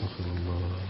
أستغفر الله.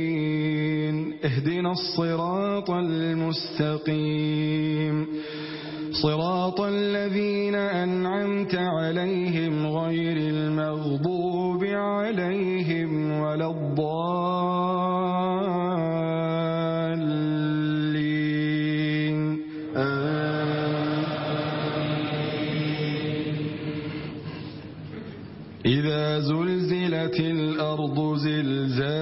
اهدنا الصراط المستقيم. صراط الذين أنعمت عليهم غير المغضوب عليهم ولا الضالين. آمين. إذا زلزلت الأرض زلزالها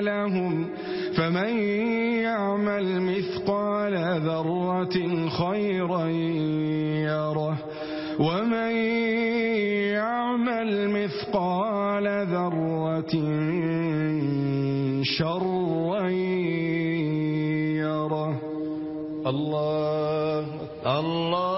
لهم فمن يعمل مثقال ذرة خيرا يره ومن يعمل مثقال ذرة شرا يره الله الله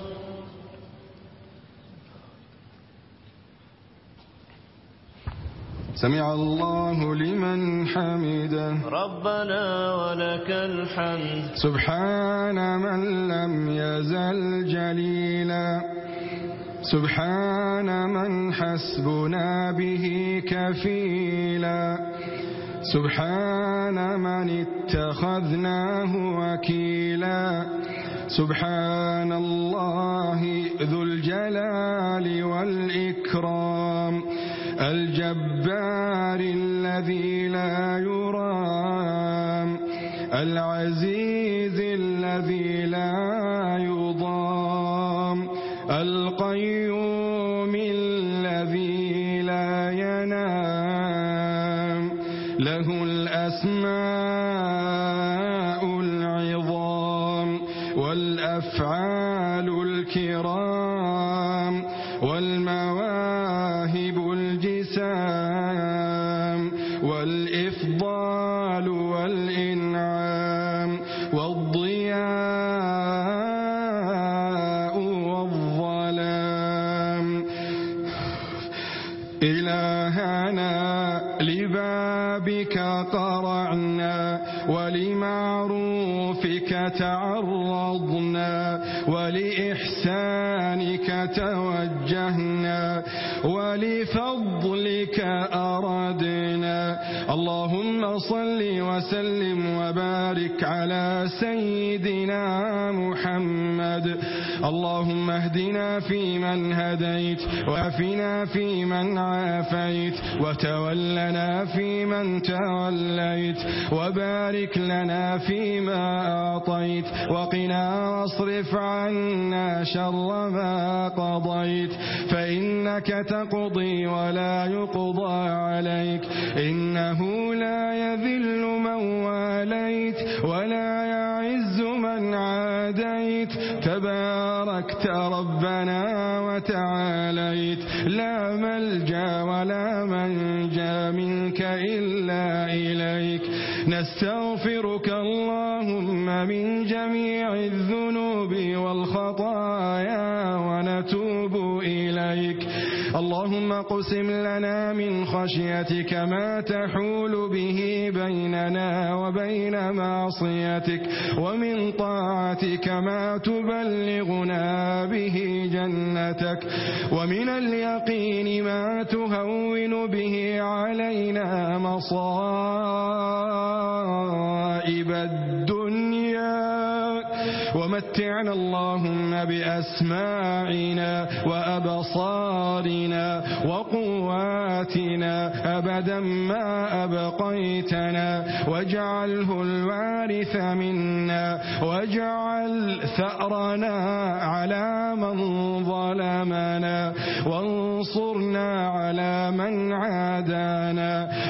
سمع الله لمن حمده. ربنا ولك الحمد. سبحان من لم يزل جليلا. سبحان من حسبنا به كفيلا. سبحان من اتخذناه وكيلا. سبحان الله ذو الجلال والإكرام. الذي لا يرام العزيز الذي لا يضام القيوم الذي لا ينام له الأسماء العظام والأفعال الكرام علينا اللهم صل وسلم وبارك على سيدنا محمد. اللهم اهدنا فيمن هديت وعافنا فيمن عافيت وتولنا فيمن توليت وبارك لنا فيما أعطيت وقنا واصرف عنا شر ما قضيت فإنك تقضي ولا يقضى عليك إنه لا يذل من واليت ولا يعز من عافيت هديت تباركت ربنا وتعاليت. لا ملجأ ولا منجأ منك إلا إليك. نستغفرك اللهم من جميع الذنوب. اللهم اقسم لنا من خشيتك ما تحول به بيننا وبين معصيتك ومن طاعتك ما تبلغنا به جنتك ومن اليقين ما تهون به علينا مصائب الدنيا ومتعنا اللهم بأسماعنا وأبصارنا وقواتنا أبدا ما أبقيتنا واجعله الوارث منا واجعل ثأرنا على من ظلمنا وانصرنا على من عادانا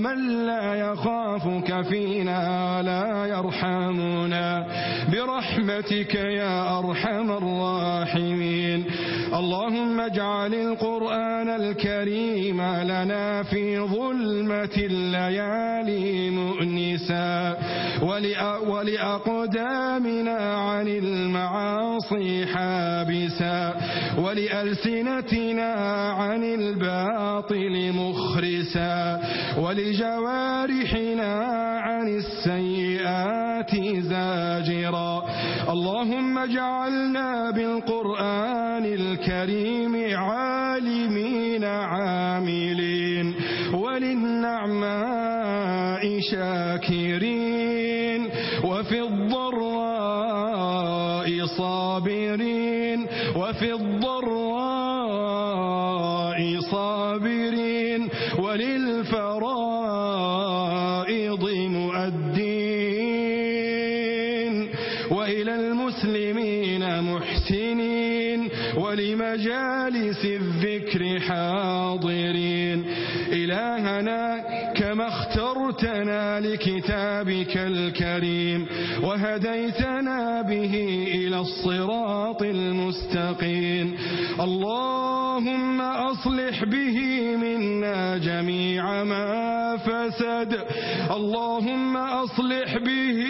ومن لا يخافك فينا ولا يرحمنا. برحمتك يا أرحم الراحمين. اللهم اجعل القرآن الكريم لنا في ظلمة الليالي مؤنسا. ولأقدامنا عن المعاصي حابسا. ولألسنتنا عن الباطل مخرسا ولجوارحنا عن السيئات زاجرا اللهم اجعلنا بالقرآن الكريم عالمين عاملين وللنعماء شاكرين المسلمين محسنين ولمجالس الذكر حاضرين. إلهنا كما اخترتنا لكتابك الكريم وهديتنا به إلى الصراط المستقيم. الله اللهم أصلح به منا جميع ما فسد. اللهم أصلح به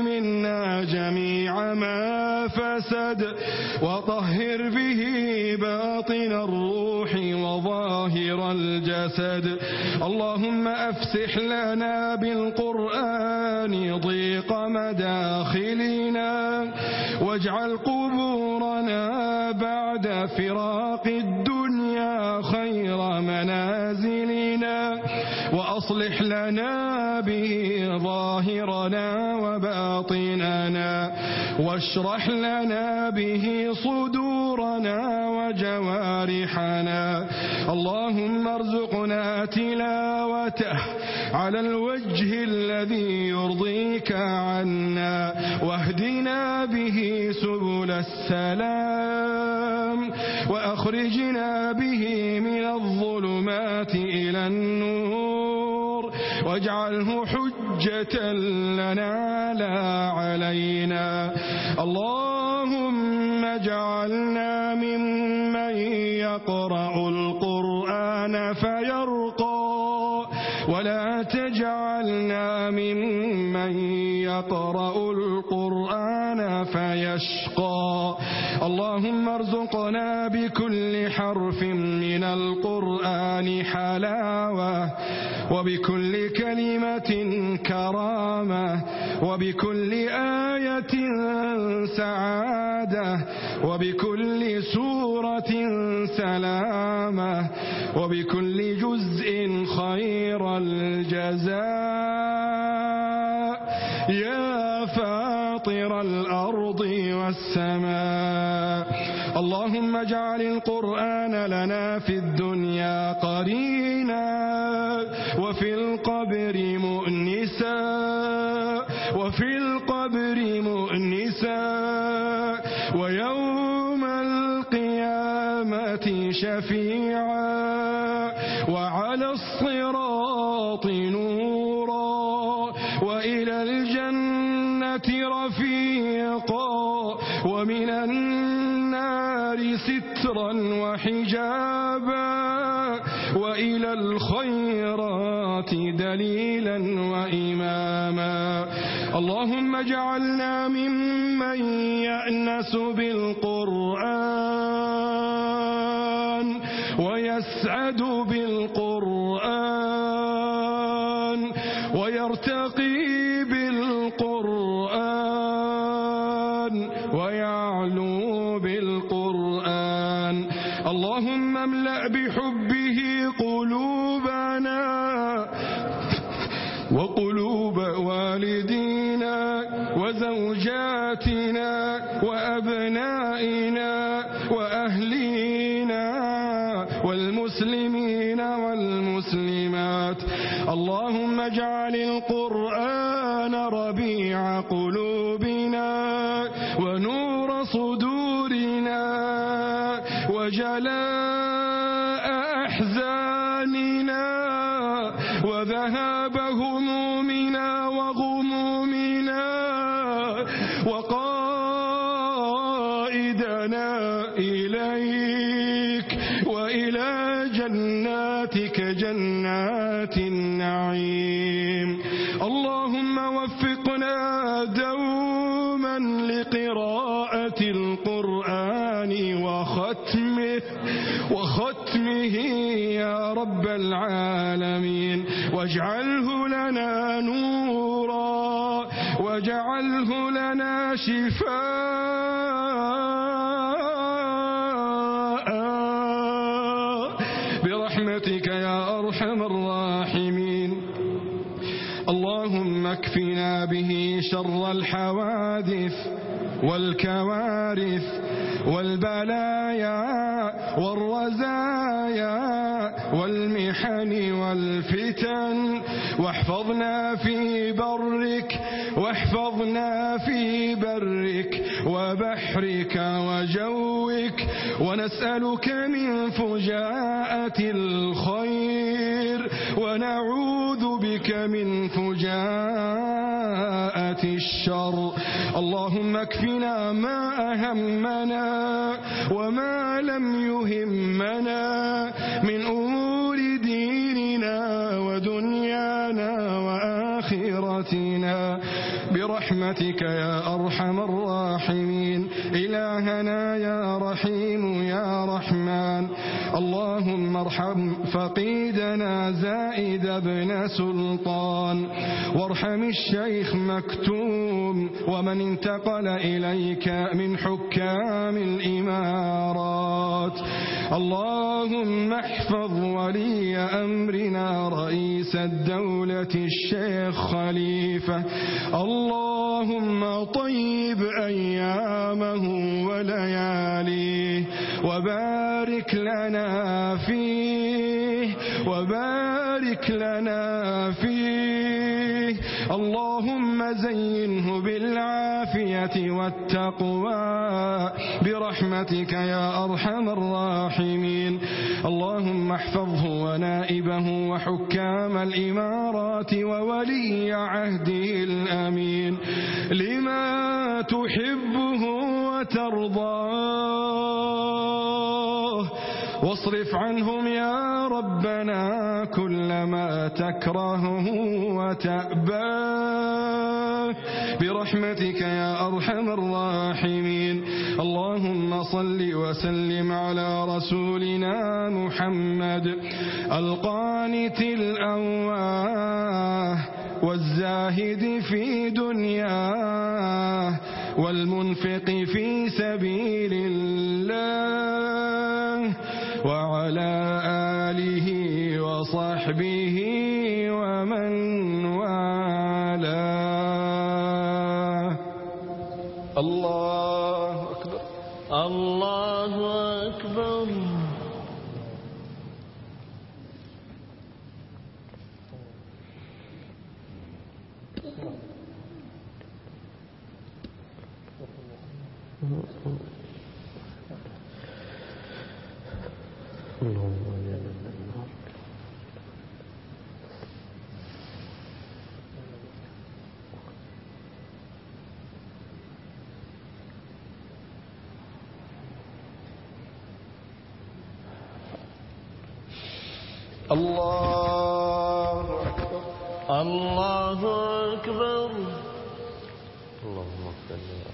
منا جميع ما فسد. وطهر به باطن الروح وظاهر الجسد. اللهم أفسح لنا بالقرآن ضيق مداخلنا. واجعل قبورنا بعد فراق الدنيا وأصلح لنا به ظاهرنا وباطننا واشرح لنا به صدورنا وجوارحنا. اللهم ارزقنا تلاوته على الوجه الذي يرضيك عنا واهدنا به سبل السلام وأخرجنا به واجعله حجة لنا لا علينا. اللهم اجعلنا ممن يقرأ القرآن فيرقى. ولا تجعلنا ممن يقرأ القرآن فيشقى. اللهم ارزقنا بكل حرف من القرآن حلاوة. وبكل كرامة وبكل آية سعادة وبكل سورة سلامة وبكل جزء خير الجزاء يا فاطر الأرض والسماء اللهم اجعل القرآن لنا في رفيقا ومن النار سترا وحجابا وإلى الخيرات دليلا وإماما اللهم اجعلنا ممن يأنس بالقرآن بحبه وإدنا إليك وإلى جناتك جنات النعيم. اللهم وفقنا دوما لقراءة القرآن وختمه وختمه يا رب العالمين. واجعله لنا نورا واجعله لنا شفاء واكفنا به شر الحوادث والكوارث والبلايا والرزايا والمحن والفتن واحفظنا في برك واحفظنا في برك وبحرك وجوك ونسألك من فجاءة الخير ونعوذ بك من فجاءة الشر. اللهم اكفنا ما أهمنا وما لم يهمنا خيراتنا برحمتك يا أرحم الراحمين. إلهنا يا رحيم يا رحمن. اللهم ارحم فقيدنا زائد بن سلطان. وارحم الشيخ مكتوم ومن انتقل إليك من حكام الإمارات. اللهم احفظ ولي أمرنا رئيس الدولة الشيخ خليفة. اللهم طيب أيامه ولياليه وبارك لنا فيه وبارك لنا فيه اللهم زينه بالعافية والتقوى برحمتك يا أرحم الراحمين. اللهم احفظه ونائبه وحكام الإمارات وولي عهده الأمين. لما تحبه وترضاه وتكرهه وتأباه برحمتك يا أرحم الراحمين. اللهم صل وسلم على رسولنا محمد القانت الأواه والزاهد في دنياه والمنفق في سبيل الله وعلى آله وصحبه الله أكبر الله أكبر اللهم صل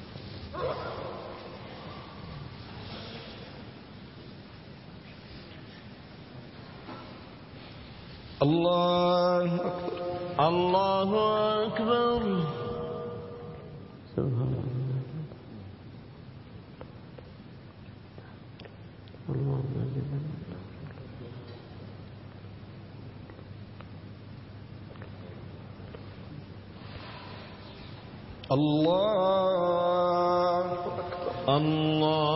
الله أكبر الله أكبر الله أكبر الله